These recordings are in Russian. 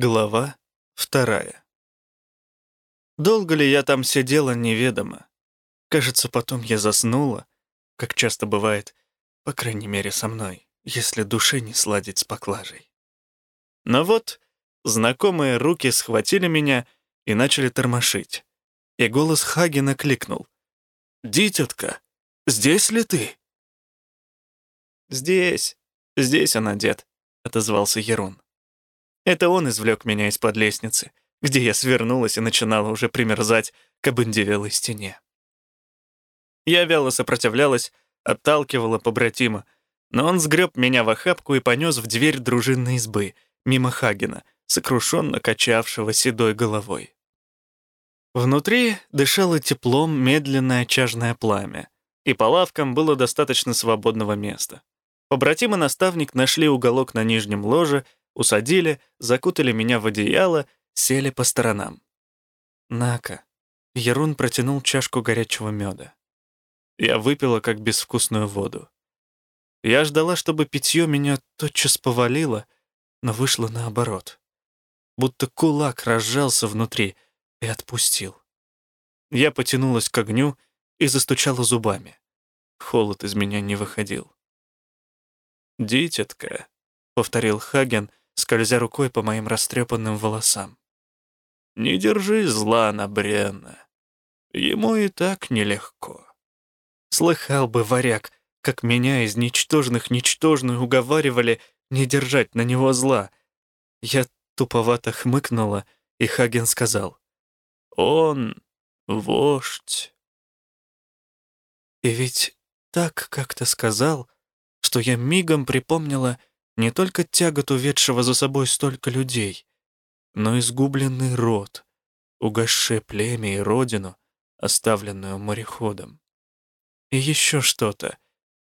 Глава вторая. Долго ли я там сидела, неведомо. Кажется, потом я заснула, как часто бывает, по крайней мере со мной, если души не сладить с поклажей. Но вот знакомые руки схватили меня и начали тормошить. И голос Хагена кликнул. «Дитятка, здесь ли ты?» «Здесь, здесь она, дед», — отозвался Ерун. Это он извлек меня из-под лестницы, где я свернулась и начинала уже примерзать к обындевелой стене. Я вяло сопротивлялась, отталкивала побратима, но он сгреб меня в охапку и понес в дверь дружинной избы, мимо Хагена, сокрушенно качавшего седой головой. Внутри дышало теплом медленное чажное пламя, и по лавкам было достаточно свободного места. Побратим и наставник нашли уголок на нижнем ложе усадили, закутали меня в одеяло, сели по сторонам. «На-ка». Ерун протянул чашку горячего меда. Я выпила, как безвкусную воду. Я ждала, чтобы питье меня тотчас повалило, но вышло наоборот. Будто кулак разжался внутри и отпустил. Я потянулась к огню и застучала зубами. Холод из меня не выходил. «Дитятка», — повторил Хаген, скользя рукой по моим растрепанным волосам. «Не держи зла на Бренна. Ему и так нелегко». Слыхал бы варяг, как меня из ничтожных ничтожных уговаривали не держать на него зла. Я туповато хмыкнула, и Хаген сказал, «Он вождь». И ведь так как-то сказал, что я мигом припомнила не только тягот уведшего за собой столько людей, но и сгубленный род, угасшее племя и родину, оставленную мореходом. И еще что-то,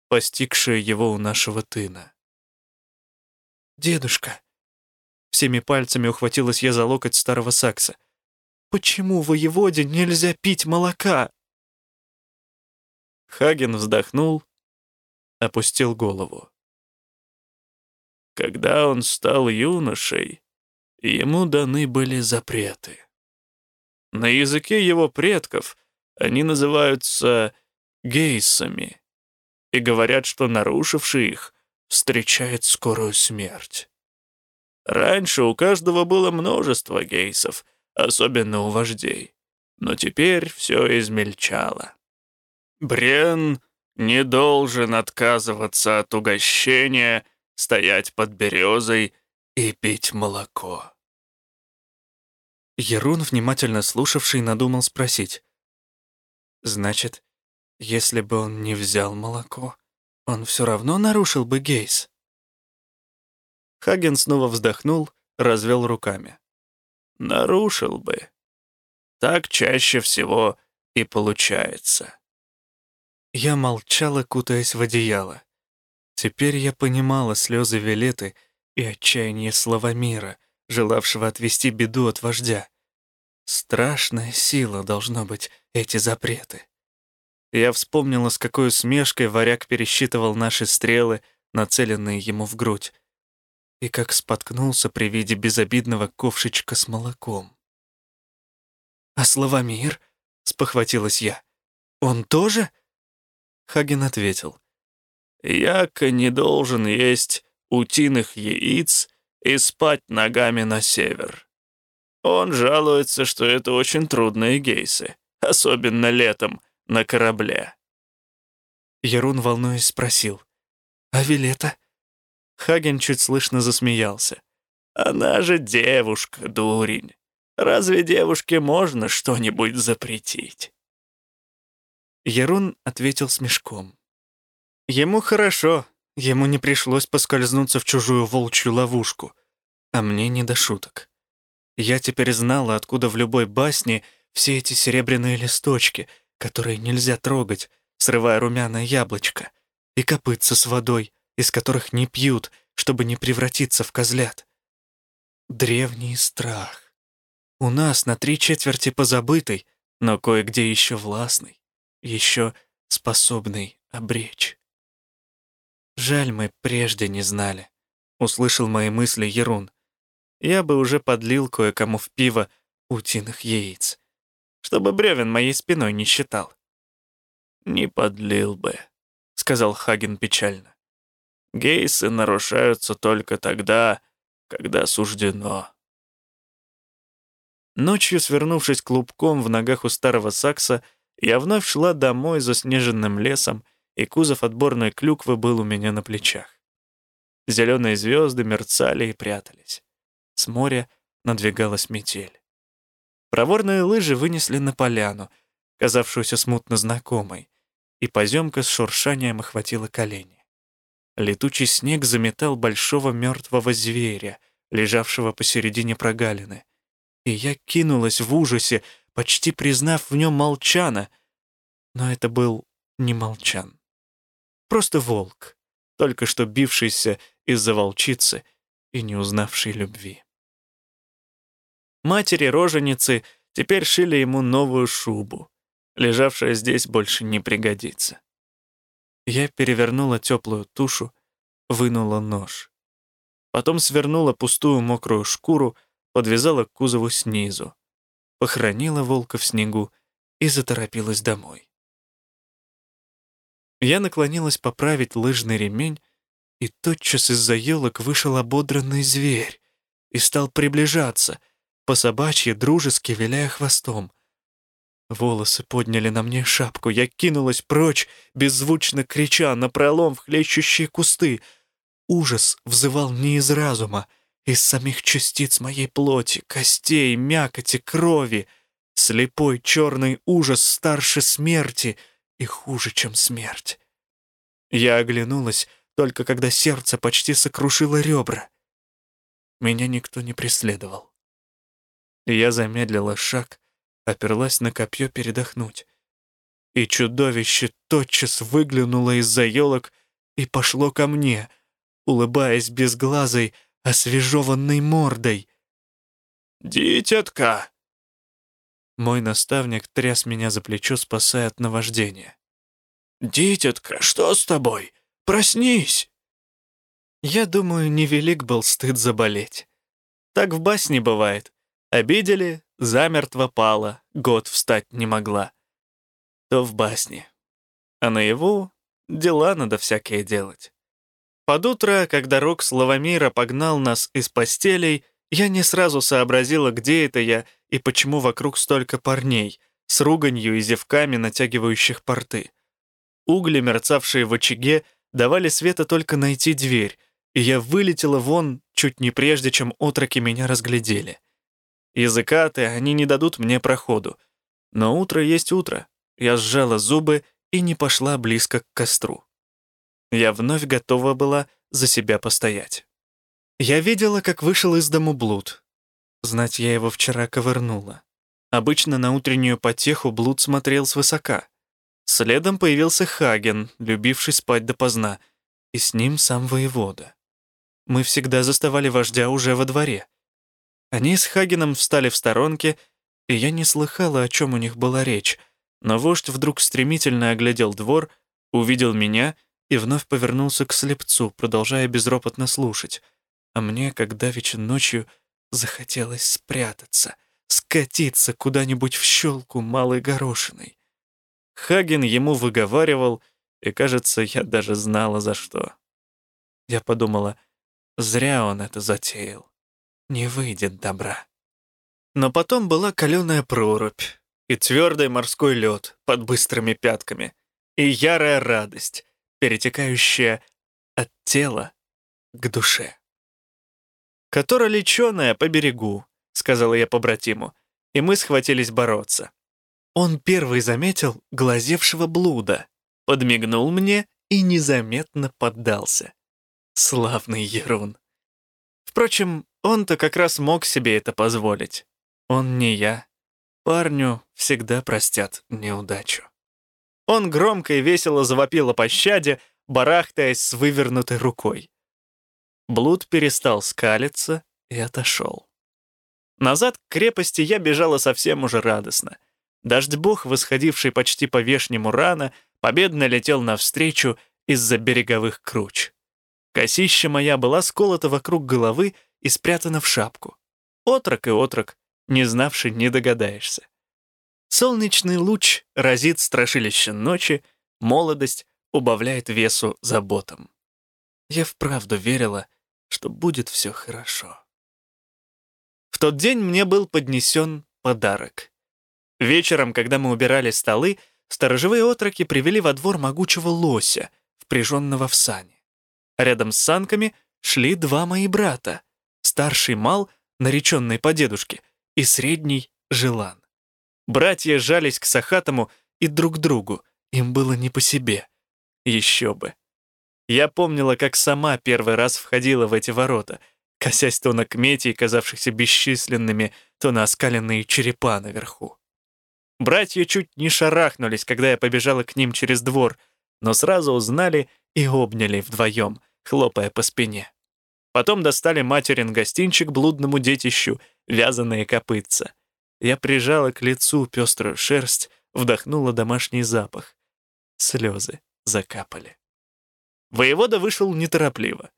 постигшее его у нашего тына. «Дедушка!» Всеми пальцами ухватилась я за локоть старого сакса. «Почему воеводе нельзя пить молока?» Хаген вздохнул, опустил голову. Когда он стал юношей, ему даны были запреты. На языке его предков они называются гейсами и говорят, что нарушивший их встречает скорую смерть. Раньше у каждого было множество гейсов, особенно у вождей, но теперь все измельчало. Брен не должен отказываться от угощения — стоять под березой и пить молоко. Ерун, внимательно слушавший, надумал спросить. «Значит, если бы он не взял молоко, он все равно нарушил бы гейс?» Хаген снова вздохнул, развел руками. «Нарушил бы. Так чаще всего и получается». Я молчала, кутаясь в одеяло. Теперь я понимала слезы Вилеты и отчаяние Славомира, желавшего отвести беду от вождя. Страшная сила должно быть эти запреты. Я вспомнила, с какой усмешкой варяг пересчитывал наши стрелы, нацеленные ему в грудь, и как споткнулся при виде безобидного ковшичка с молоком. «А Славомир?» — спохватилась я. «Он тоже?» Хаген ответил. Яко не должен есть утиных яиц и спать ногами на север. Он жалуется, что это очень трудные гейсы, особенно летом на корабле. Ярун, волнуясь, спросил. «А Вилета?» Хаген чуть слышно засмеялся. «Она же девушка, дурень. Разве девушке можно что-нибудь запретить?» Ярун ответил смешком. Ему хорошо, ему не пришлось поскользнуться в чужую волчью ловушку, а мне не до шуток. Я теперь знала, откуда в любой басне все эти серебряные листочки, которые нельзя трогать, срывая румяное яблочко, и копытца с водой, из которых не пьют, чтобы не превратиться в козлят. Древний страх. У нас на три четверти позабытый, но кое-где еще властный, еще способный обречь. «Жаль, мы прежде не знали», — услышал мои мысли Ерун. я бы уже подлил кое-кому в пиво утиных яиц, чтобы бревен моей спиной не считал. «Не подлил бы», — сказал Хаген печально. «Гейсы нарушаются только тогда, когда суждено». Ночью, свернувшись клубком в ногах у старого сакса, я вновь шла домой за снеженным лесом, и кузов отборной клюквы был у меня на плечах. Зеленые звезды мерцали и прятались. С моря надвигалась метель. Проворные лыжи вынесли на поляну, казавшуюся смутно знакомой, и поземка с шуршанием охватила колени. Летучий снег заметал большого мертвого зверя, лежавшего посередине прогалины, и я кинулась в ужасе, почти признав в нем молчана, но это был не молчан. Просто волк, только что бившийся из-за волчицы и не узнавший любви. Матери-роженицы теперь шили ему новую шубу. Лежавшая здесь больше не пригодится. Я перевернула теплую тушу, вынула нож. Потом свернула пустую мокрую шкуру, подвязала к кузову снизу, похоронила волка в снегу и заторопилась домой. Я наклонилась поправить лыжный ремень, и тотчас из-за елок вышел ободранный зверь и стал приближаться, по собачьи дружески виляя хвостом. Волосы подняли на мне шапку, я кинулась прочь, беззвучно крича, напролом в хлещущие кусты. Ужас взывал не из разума, из самих частиц моей плоти, костей, мякоти, крови. Слепой черный ужас старше смерти и хуже, чем смерть. Я оглянулась, только когда сердце почти сокрушило ребра. Меня никто не преследовал. Я замедлила шаг, оперлась на копье передохнуть. И чудовище тотчас выглянуло из-за елок и пошло ко мне, улыбаясь безглазой, освежеванной мордой. «Дитятка!» Мой наставник тряс меня за плечо, спасая от наваждения. «Дитятка, что с тобой? Проснись!» Я думаю, невелик был стыд заболеть. Так в басне бывает. Обидели, замертво пала, год встать не могла. То в басне. А наяву дела надо всякие делать. Под утро, когда Рок Славомира погнал нас из постелей, я не сразу сообразила, где это я и почему вокруг столько парней, с руганью и зевками, натягивающих порты. Угли, мерцавшие в очаге, давали света только найти дверь, и я вылетела вон чуть не прежде, чем отроки меня разглядели. Языкаты, они не дадут мне проходу. Но утро есть утро. Я сжала зубы и не пошла близко к костру. Я вновь готова была за себя постоять. Я видела, как вышел из дому блуд. Знать, я его вчера ковырнула. Обычно на утреннюю потеху блуд смотрел свысока. Следом появился Хаген, любивший спать допоздна, и с ним сам воевода. Мы всегда заставали вождя уже во дворе. Они с Хагеном встали в сторонке, и я не слыхала, о чем у них была речь, но вождь вдруг стремительно оглядел двор, увидел меня и вновь повернулся к слепцу, продолжая безропотно слушать. А мне, как давеча ночью, захотелось спрятаться, скатиться куда-нибудь в щелку малой горошиной. Хаген ему выговаривал, и, кажется, я даже знала, за что. Я подумала, зря он это затеял не выйдет добра. Но потом была каленая прорубь и твердый морской лед под быстрыми пятками, и ярая радость, перетекающая от тела к душе. «Которая леченая по берегу», — сказала я побратиму, и мы схватились бороться. Он первый заметил глазевшего блуда, подмигнул мне и незаметно поддался. Славный Ерун. Впрочем, он-то как раз мог себе это позволить. Он не я. Парню всегда простят неудачу. Он громко и весело завопил о пощаде, барахтаясь с вывернутой рукой. Блуд перестал скалиться и отошел. Назад к крепости я бежала совсем уже радостно. Дождь-бог, восходивший почти по вешнему рано, победно летел навстречу из-за береговых круч. Косища моя была сколота вокруг головы и спрятана в шапку. Отрок и отрок, не знавший, не догадаешься. Солнечный луч разит страшилище ночи, молодость убавляет весу заботам. Я вправду верила, что будет все хорошо. В тот день мне был поднесен подарок. Вечером, когда мы убирали столы, сторожевые отроки привели во двор могучего лося, впряженного в сани. Рядом с санками шли два мои брата, старший Мал, нареченный по дедушке, и средний Желан. Братья жались к Сахатому и друг другу, им было не по себе. Еще бы. Я помнила, как сама первый раз входила в эти ворота, косясь то на кметей, казавшихся бесчисленными, то на оскаленные черепа наверху. Братья чуть не шарахнулись, когда я побежала к ним через двор, но сразу узнали и обняли вдвоем, хлопая по спине. Потом достали материн гостинчик блудному детищу, вязаные копытца. Я прижала к лицу пеструю шерсть, вдохнула домашний запах. Слезы закапали. Воевода вышел неторопливо.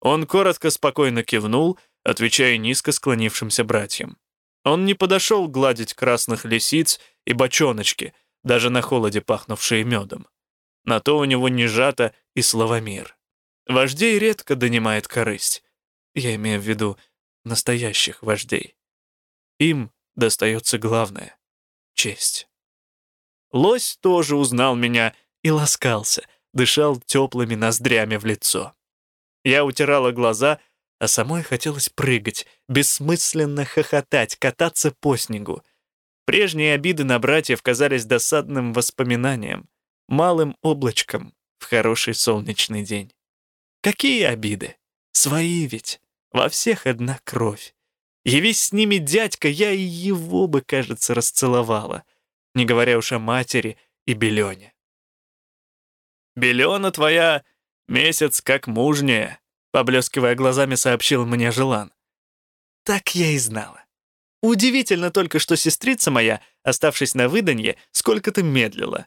Он коротко, спокойно кивнул, отвечая низко склонившимся братьям. Он не подошел гладить красных лисиц и бочоночки, даже на холоде пахнувшие медом. На то у него не жато и словомир. Вождей редко донимает корысть. Я имею в виду настоящих вождей. Им достается главное — честь. Лось тоже узнал меня и ласкался, дышал теплыми ноздрями в лицо. Я утирала глаза, а самой хотелось прыгать, бессмысленно хохотать, кататься по снегу. Прежние обиды на братьев казались досадным воспоминанием, малым облачком в хороший солнечный день. Какие обиды? Свои ведь. Во всех одна кровь. Явись с ними дядька, я и его бы, кажется, расцеловала, не говоря уж о матери и Белене. «Белена твоя месяц как мужняя», поблескивая глазами, сообщил мне Желан. Так я и знала. Удивительно только, что сестрица моя, оставшись на выданье, сколько-то медлила.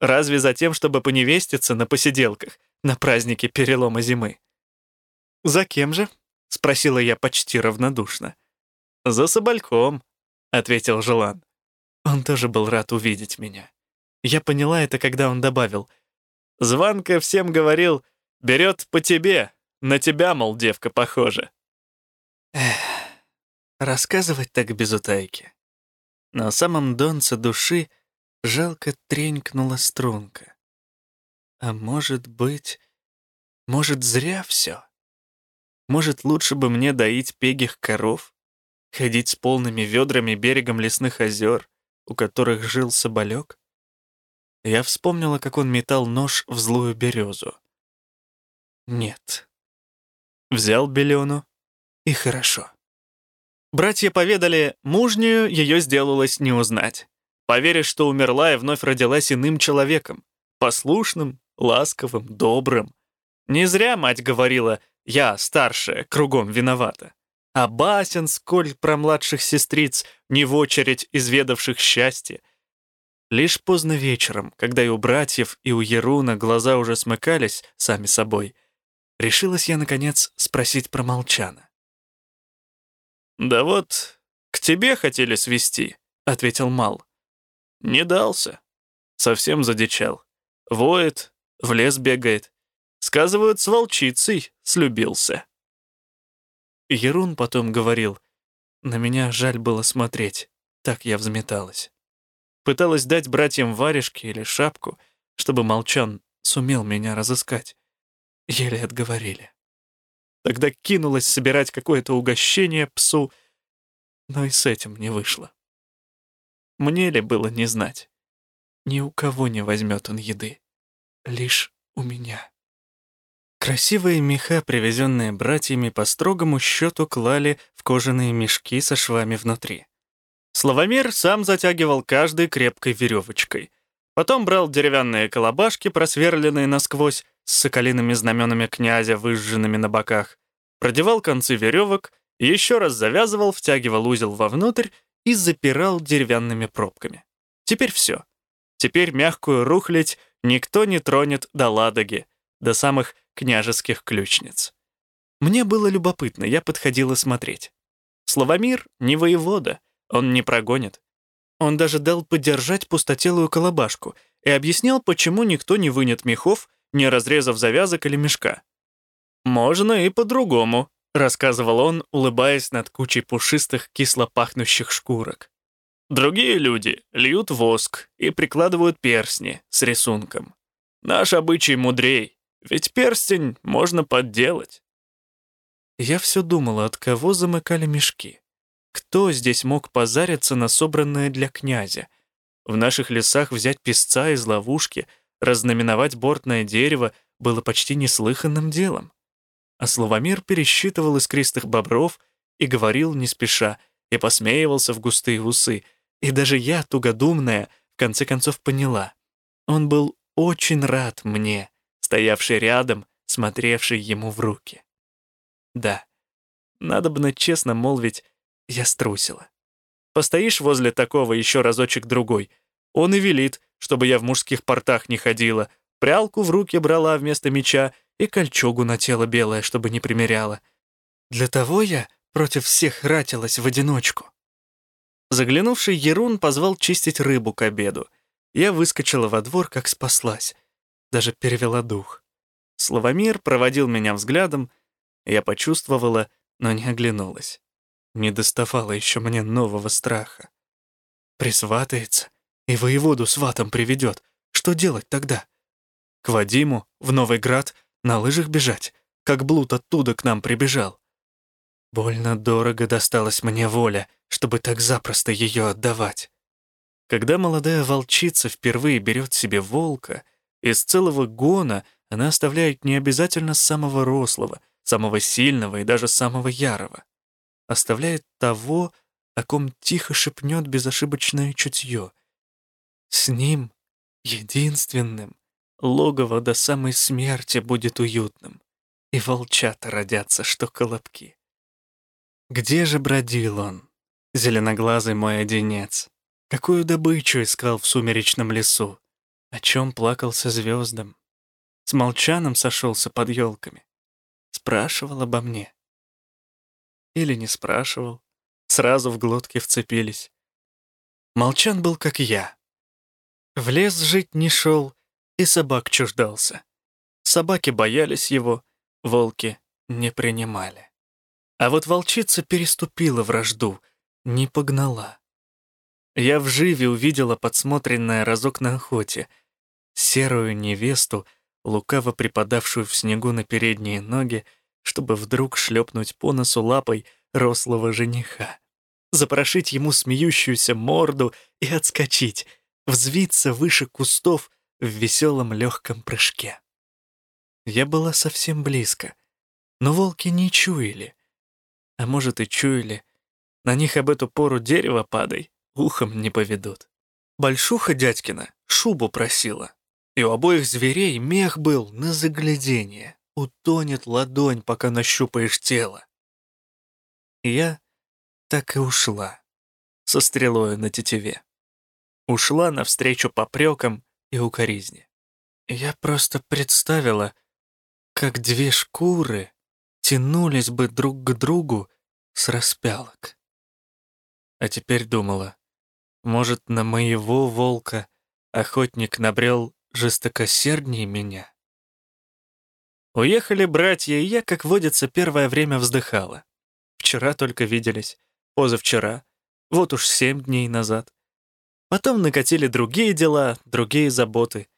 Разве за тем, чтобы поневеститься на посиделках, на празднике перелома зимы? «За кем же?» — спросила я почти равнодушно. «За собольком», — ответил Желан. Он тоже был рад увидеть меня. Я поняла это, когда он добавил. «Званка всем говорил, берет по тебе, на тебя, мол, девка похожа». Эх, рассказывать так без утайки. На самом донце души Жалко тренькнула струнка. А может быть... Может, зря все? Может, лучше бы мне доить пегих коров? Ходить с полными ведрами берегом лесных озер, у которых жил соболек? Я вспомнила, как он метал нож в злую березу. Нет. Взял Белену, и хорошо. Братья поведали, мужнюю ее сделалось не узнать. Поверишь, что умерла и вновь родилась иным человеком. Послушным, ласковым, добрым. Не зря мать говорила «я, старшая, кругом виновата». А басен, сколь про младших сестриц, не в очередь изведавших счастье. Лишь поздно вечером, когда и у братьев, и у Еруна глаза уже смыкались сами собой, решилась я, наконец, спросить про Молчана. «Да вот, к тебе хотели свести», — ответил Мал. Не дался. Совсем задичал. Воет, в лес бегает. Сказывают, с волчицей слюбился. Ерун потом говорил, на меня жаль было смотреть, так я взметалась. Пыталась дать братьям варежки или шапку, чтобы Молчан сумел меня разыскать. Еле отговорили. Тогда кинулась собирать какое-то угощение псу, но и с этим не вышло. Мне ли было не знать? Ни у кого не возьмет он еды. Лишь у меня. Красивые меха, привезенные братьями, по строгому счету клали в кожаные мешки со швами внутри. Славомир сам затягивал каждой крепкой веревочкой. Потом брал деревянные колобашки, просверленные насквозь, с соколиными знаменами князя, выжженными на боках, продевал концы веревок, еще раз завязывал, втягивал узел вовнутрь и запирал деревянными пробками. Теперь все. Теперь мягкую рухлядь никто не тронет до Ладоги, до самых княжеских ключниц. Мне было любопытно, я подходила смотреть. Славомир не воевода, он не прогонит. Он даже дал подержать пустотелую колобашку и объяснял, почему никто не вынет мехов, не разрезав завязок или мешка. «Можно и по-другому», — рассказывал он, улыбаясь над кучей пушистых, кисло пахнущих шкурок. «Другие люди льют воск и прикладывают перстни с рисунком. Наш обычай мудрей, ведь перстень можно подделать». Я все думала, от кого замыкали мешки. Кто здесь мог позариться на собранное для князя? В наших лесах взять песца из ловушки, разнаменовать бортное дерево было почти неслыханным делом. А Славомир пересчитывал искристых бобров и говорил не спеша, и посмеивался в густые усы, и даже я, тугодумная, в конце концов поняла. Он был очень рад мне, стоявший рядом, смотревший ему в руки. Да, надо бы честно молвить, я струсила. Постоишь возле такого еще разочек-другой. Он и велит, чтобы я в мужских портах не ходила, прялку в руки брала вместо меча и кольчугу на тело белое, чтобы не примеряла. Для того я против всех ратилась в одиночку. Заглянувший Ерун позвал чистить рыбу к обеду. Я выскочила во двор, как спаслась. Даже перевела дух. Славомир проводил меня взглядом, я почувствовала, но не оглянулась. Не доставало еще мне нового страха. Присватается и воеводу сватом приведет. Что делать тогда? К Вадиму, в Новый Град, на лыжах бежать, как блуд оттуда к нам прибежал. Больно дорого досталась мне воля, чтобы так запросто ее отдавать. Когда молодая волчица впервые берет себе волка, из целого гона она оставляет не обязательно самого рослого, самого сильного и даже самого ярого. Оставляет того, о ком тихо шепнет безошибочное чутье. С ним, единственным, логово до самой смерти будет уютным, и волчата родятся, что колобки. Где же бродил он, зеленоглазый мой одинец? Какую добычу искал в сумеречном лесу? О чем плакался звездам? С молчаном сошелся под елками спрашивал обо мне. Или не спрашивал, сразу в глотке вцепились. Молчан был, как я. В лес жить не шел и собак чуждался. Собаки боялись его, волки не принимали. А вот волчица переступила вражду, не погнала. Я в живе увидела подсмотренное разок на охоте, серую невесту, лукаво припадавшую в снегу на передние ноги, чтобы вдруг шлепнуть по носу лапой рослого жениха, запрошить ему смеющуюся морду и отскочить, взвиться выше кустов в веселом легком прыжке. Я была совсем близко, но волки не чуяли. А может и чуяли. На них об эту пору дерево падай, ухом не поведут. Большуха дядькина шубу просила, и у обоих зверей мех был на заглядение. Утонет ладонь, пока нащупаешь тело. я так и ушла, со стрелой на тетиве. Ушла навстречу попрекам и укоризне. Я просто представила, как две шкуры тянулись бы друг к другу с распялок. А теперь думала, может, на моего волка охотник набрел жестокосерднее меня? Уехали братья, и я, как водится, первое время вздыхала. Вчера только виделись, позавчера, вот уж семь дней назад. Потом накатили другие дела, другие заботы.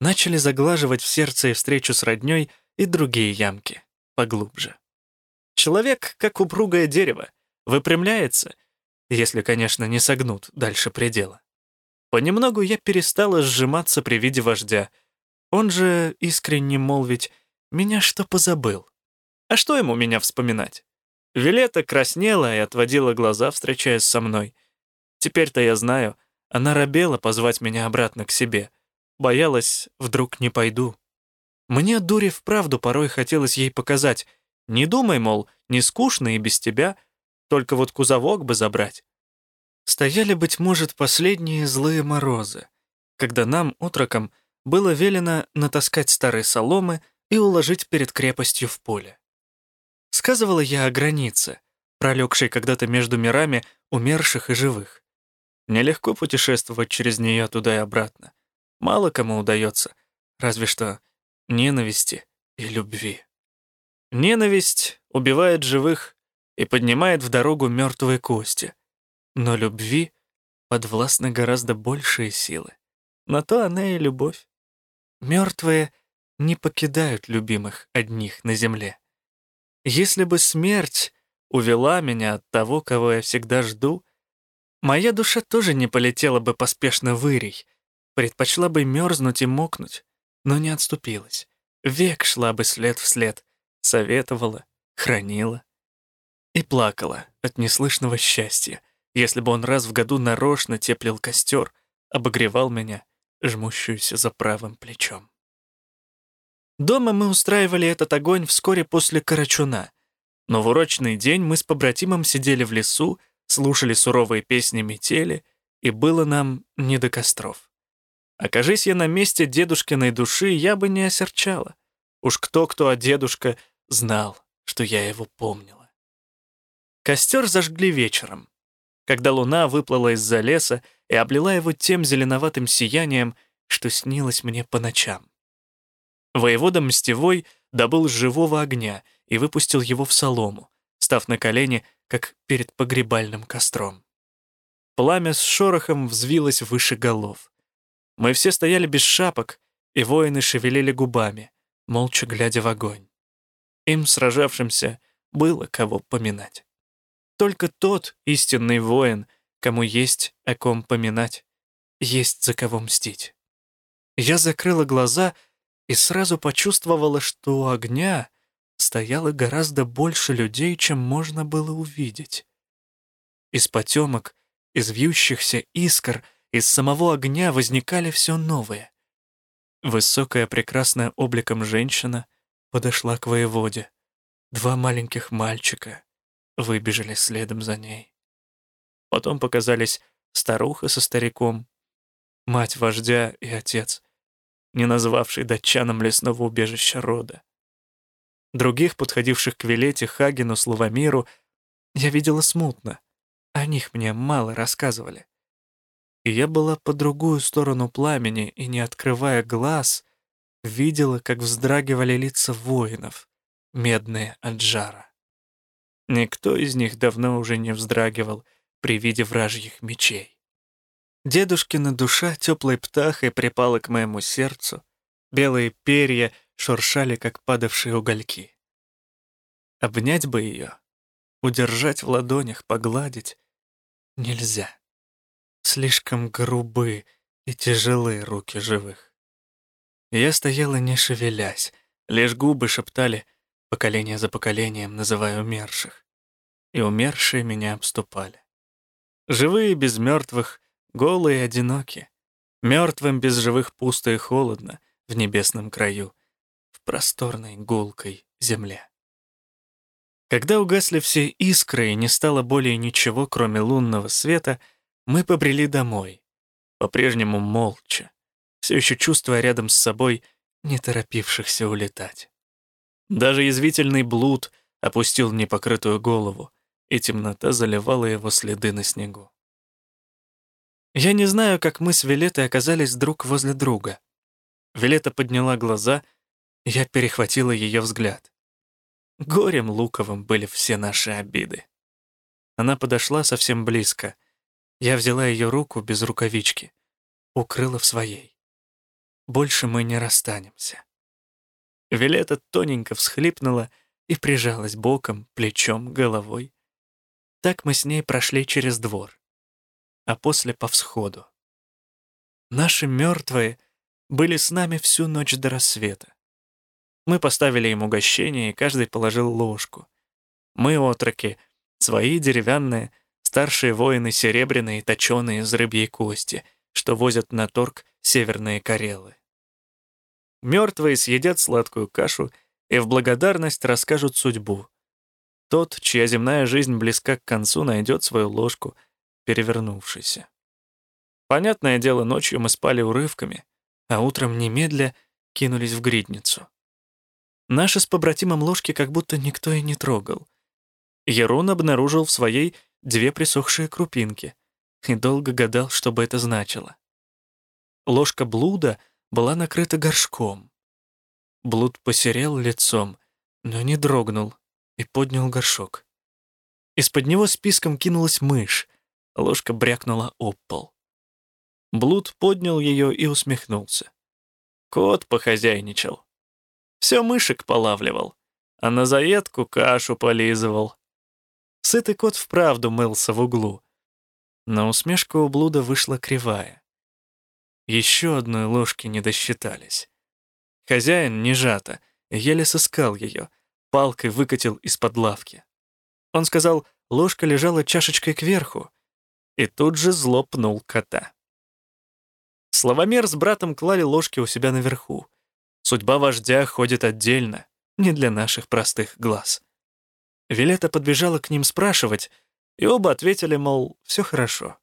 Начали заглаживать в сердце и встречу с роднёй и другие ямки, поглубже. Человек, как упругое дерево, выпрямляется, если, конечно, не согнут дальше предела. Понемногу я перестала сжиматься при виде вождя. Он же, искренне молвить, меня что позабыл? А что ему меня вспоминать? Вилета краснела и отводила глаза, встречаясь со мной. Теперь-то я знаю, она робела позвать меня обратно к себе. Боялась, вдруг не пойду. Мне, дуре, вправду порой хотелось ей показать. Не думай, мол, не скучно и без тебя, только вот кузовок бы забрать. Стояли, быть может, последние злые морозы, когда нам, утроком, было велено натаскать старые соломы и уложить перед крепостью в поле. Сказывала я о границе, пролегшей когда-то между мирами умерших и живых. Нелегко путешествовать через нее туда и обратно. Мало кому удается, разве что ненависти и любви. Ненависть убивает живых и поднимает в дорогу мертвые кости. Но любви подвластны гораздо большие силы. На то она и любовь. Мертвые не покидают любимых одних на земле. Если бы смерть увела меня от того, кого я всегда жду, моя душа тоже не полетела бы поспешно в Ирий, предпочла бы мерзнуть и мокнуть, но не отступилась. Век шла бы след в след, советовала, хранила и плакала от неслышного счастья, если бы он раз в году нарочно теплил костер, обогревал меня, жмущуюся за правым плечом. Дома мы устраивали этот огонь вскоре после Карачуна, но в урочный день мы с побратимом сидели в лесу, слушали суровые песни метели, и было нам не до костров. Окажись я на месте дедушкиной души, я бы не осерчала. Уж кто-кто, а дедушка знал, что я его помнила. Костер зажгли вечером, когда луна выплыла из-за леса и облила его тем зеленоватым сиянием, что снилось мне по ночам. Воевода Мстевой добыл живого огня и выпустил его в солому, став на колени, как перед погребальным костром. Пламя с шорохом взвилось выше голов. Мы все стояли без шапок, и воины шевелили губами, молча глядя в огонь. Им, сражавшимся, было кого поминать. Только тот истинный воин, кому есть о ком поминать, есть за кого мстить. Я закрыла глаза и сразу почувствовала, что у огня стояло гораздо больше людей, чем можно было увидеть. Из потемок, из вьющихся искр, из самого огня возникали все новые. Высокая, прекрасная обликом женщина подошла к воеводе. Два маленьких мальчика выбежали следом за ней. Потом показались старуха со стариком, мать вождя и отец, не назвавший датчанам лесного убежища рода. Других, подходивших к Вилете, Хагену, Славомиру, я видела смутно. О них мне мало рассказывали. И я была по другую сторону пламени и, не открывая глаз, видела, как вздрагивали лица воинов, медные от жара. Никто из них давно уже не вздрагивал при виде вражьих мечей. Дедушкина душа теплой птахой припала к моему сердцу, белые перья шуршали, как падавшие угольки. Обнять бы ее, удержать в ладонях, погладить нельзя. Слишком грубы и тяжелые руки живых. Я стояла не шевелясь, лишь губы шептали поколение за поколением, называя умерших. И умершие меня обступали. Живые без мертвых, голые и одиноки. Мертвым без живых пусто и холодно в небесном краю, в просторной гулкой земле. Когда угасли все искры и не стало более ничего, кроме лунного света, мы побрели домой, по-прежнему молча, все еще чувствуя рядом с собой не торопившихся улетать. Даже язвительный блуд опустил непокрытую голову, и темнота заливала его следы на снегу. Я не знаю, как мы с Вилетой оказались друг возле друга. Вилета подняла глаза, я перехватила ее взгляд. Горем луковым были все наши обиды. Она подошла совсем близко. Я взяла ее руку без рукавички, укрыла в своей. Больше мы не расстанемся. Вилета тоненько всхлипнула и прижалась боком, плечом, головой. Так мы с ней прошли через двор а после по всходу. Наши мертвые были с нами всю ночь до рассвета. Мы поставили им угощение, и каждый положил ложку. Мы, отроки, свои деревянные, старшие воины серебряные, точеные из рыбьей кости, что возят на торг северные Карелы. Мертвые съедят сладкую кашу и в благодарность расскажут судьбу. Тот, чья земная жизнь близка к концу, найдет свою ложку — перевернувшийся. Понятное дело, ночью мы спали урывками, а утром немедля кинулись в гридницу. Наши с побратимом ложки как будто никто и не трогал. Ерон обнаружил в своей две присохшие крупинки и долго гадал, что бы это значило. Ложка блуда была накрыта горшком. Блуд посерел лицом, но не дрогнул и поднял горшок. Из-под него списком кинулась мышь, ложка брякнула об пол. Блуд поднял ее и усмехнулся. Кот похозяйничал. Все мышек полавливал, а на заедку кашу полизывал. Сытый кот вправду мылся в углу. Но усмешка у блуда вышла кривая. Еще одной ложки не досчитались. Хозяин, не жато, еле сыскал ее, палкой выкатил из-под лавки. Он сказал, ложка лежала чашечкой кверху, и тут же зло пнул кота. Словомер с братом клали ложки у себя наверху. Судьба вождя ходит отдельно, не для наших простых глаз. Вилета подбежала к ним спрашивать, и оба ответили, мол, все хорошо.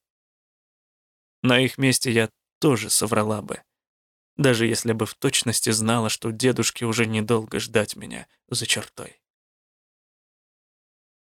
На их месте я тоже соврала бы, даже если бы в точности знала, что дедушке уже недолго ждать меня за чертой.